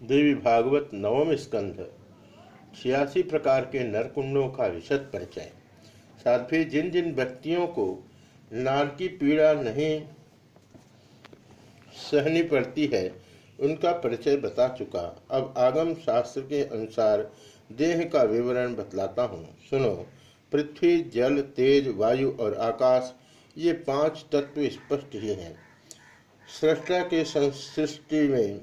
देवी भागवत नवम स्कंध, छियासी प्रकार के नरकुंडों का विशद परिचय। साध्वी जिन जिन व्यक्तियों को नार की पीड़ा नहीं सहनी पड़ती है, उनका परिचय बता चुका। अब आगम शास्त्र के अनुसार देह का विवरण बतलाता हूँ। सुनो, पृथ्वी, जल, तेज, वायु और आकाश, ये पाँच तत्व स्पष्ट ही हैं। सृष्टा के संसृष्टि में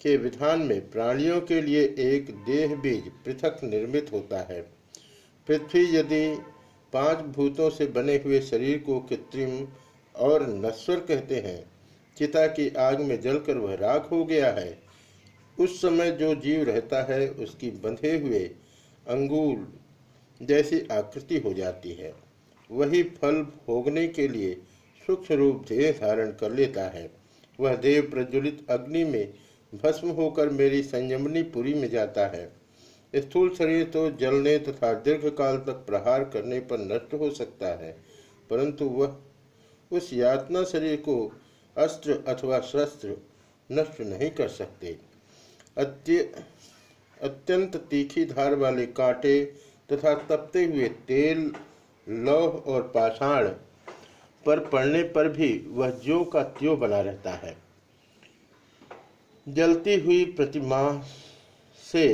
के विधान में प्राणियों के लिए एक देह बीज पृथक निर्मित होता है। पृथ्वी यदि पाँच भूतों से बने हुए शरीर को कृत्रिम और नश्वर कहते हैं, चिता की आग में जलकर वह राख हो गया है। उस समय जो जीव रहता है, उसकी बंधे हुए अंगूल जैसी आकृति हो जाती है। वही फल भोगने के लिए सूक्ष्म रूप देह धारण कर लेता है। वह देव प्रज्वलित अग्नि में भस्म होकर मेरी संयमनी पुरी में जाता है। स्थूल शरीर तो जलने तथा दीर्घ काल तक प्रहार करने पर नष्ट हो सकता है, परंतु वह उस यातना शरीर को अस्त्र अथवा शस्त्र नष्ट नहीं कर सकते। अत्य, अत्यंत तीखी धार वाले कांटे तथा तपते हुए तेल, लौह और पाषाण पर पड़ने पर भी वह ज्यो का त्यों बना रहता है। जलती हुई प्रतिमा से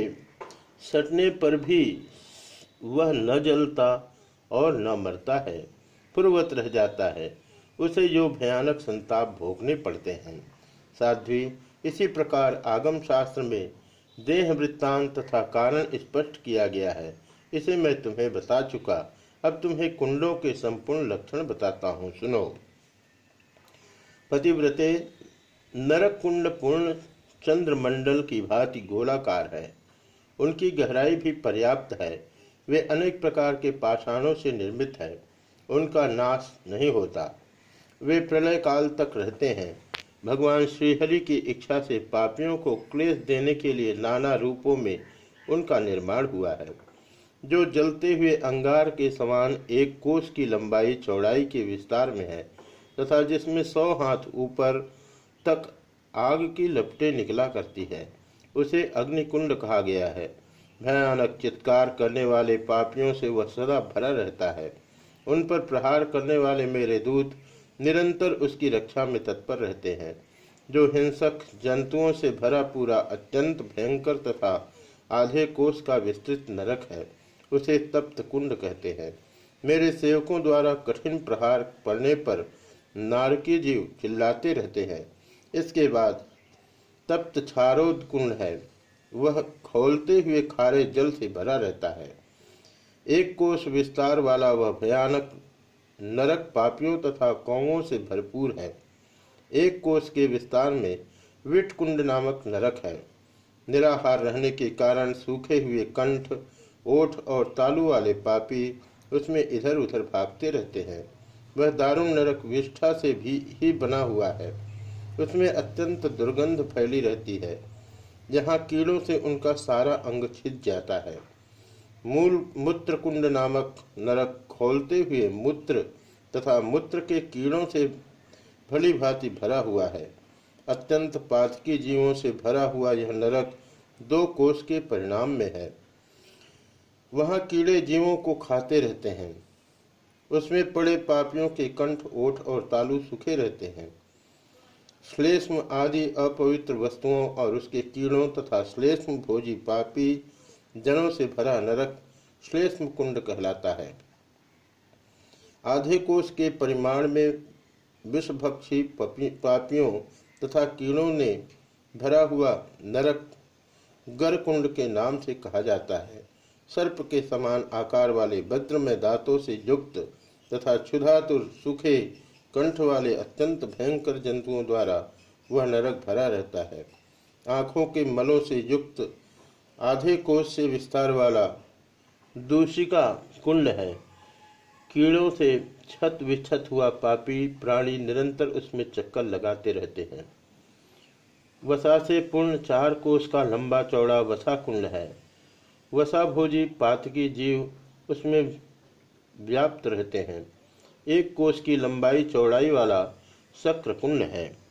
सटने पर भी वह न जलता और न मरता है पूर्वत रह जाता है। उसे जो भयानक संताप भोगने पड़ते हैं। साध्वी, इसी प्रकार आगम शास्त्र में देह वृत्तांत तथा कारण स्पष्ट किया गया है। इसे मैं तुम्हें बता चुका। अब तुम्हें कुंडों के संपूर्ण लक्षण बताता हूँ। सुनो। पतिव्रते नरक कुंड पूर्ण चंद्रमंडल की भांति गोलाकार है। उनकी गहराई भी पर्याप्त है। वे अनेक प्रकार के पाषाणों से निर्मित है। उनका नाश नहीं होता। वे प्रलय काल तक रहते हैं। भगवान श्रीहरि की इच्छा से पापियों को क्लेश देने के लिए नाना रूपों में उनका निर्माण हुआ है। जो जलते हुए अंगार के समान एक कोष की लंबाई चौड़ाई के विस्तार में है तथा जिसमें सौ हाथ ऊपर तक आग की लपटें निकला करती है। उसे अग्निकुंड कहा गया है। भयानक चित्कार करने वाले पापियों से वह सदा भरा रहता है। उन पर प्रहार करने वाले मेरे दूत निरंतर उसकी रक्षा में तत्पर रहते हैं। जो हिंसक जंतुओं से भरा पूरा अत्यंत भयंकर तथा आधे कोष का विस्तृत नरक है, उसे तप्त कुंड कहते हैं। मेरे सेवकों द्वारा कठिन प्रहार पड़ने पर नारकी जीव चिल्लाते रहते हैं। इसके बाद तप्त कुंड है। वह खोलते हुए खारे जल से भरा रहता है। एक कोष विस्तार वाला वह भयानक नरक पापियों तथा कौवों से भरपूर है। एक कोष के विस्तार में विट कुंड नामक नरक है। निराहार रहने के कारण सूखे हुए कंठ, ओठ और तालू वाले पापी उसमें इधर उधर भागते रहते हैं। वह दारुण नरक विष्ठा से भी ही बना हुआ है। उसमें अत्यंत दुर्गंध फैली रहती है, जहाँ कीड़ों से उनका सारा अंग छिद जाता है। मूल मूत्र कुंड नामक नरक खोलते हुए मूत्र तथा मूत्र के कीड़ों से भली भांति भरा हुआ है। अत्यंत पातकी जीवों से भरा हुआ यह नरक दो कोष के परिणाम में है। वहाँ कीड़े जीवों को खाते रहते हैं। उसमें पड़े पापियों के कंठ, ओठ और तालू सूखे रहते हैं। श्लेष्म आदि अपवित्र वस्तुओं और उसके कीड़ों तथा श्लेष्म भोजी पापी जनों से भरा नरक श्लेष्म कुंड कहलाता है। आधे कोष के परिमाण में विषभक्षी पापियों तथा कीड़ों ने भरा हुआ नरक गरकुंड के नाम से कहा जाता है। सर्प के समान आकार वाले वज्र में दांतों से युक्त तथा क्षुधातुर सुखे कंठ वाले अत्यंत भयंकर जंतुओं द्वारा वह नरक भरा रहता है। आँखों के मलों से युक्त, आधे कोष से विस्तार वाला दूषिका कुंड है। कीड़ों से छत विछत हुआ पापी प्राणी निरंतर उसमें चक्कर लगाते रहते हैं। वसा से पूर्ण चार कोष का लंबा चौड़ा वसा कुंड है। वसा भोजी पातकी जीव उसमें व्याप्त रहते हैं। एक कोष की लंबाई चौड़ाई वाला शक्र कुंड है।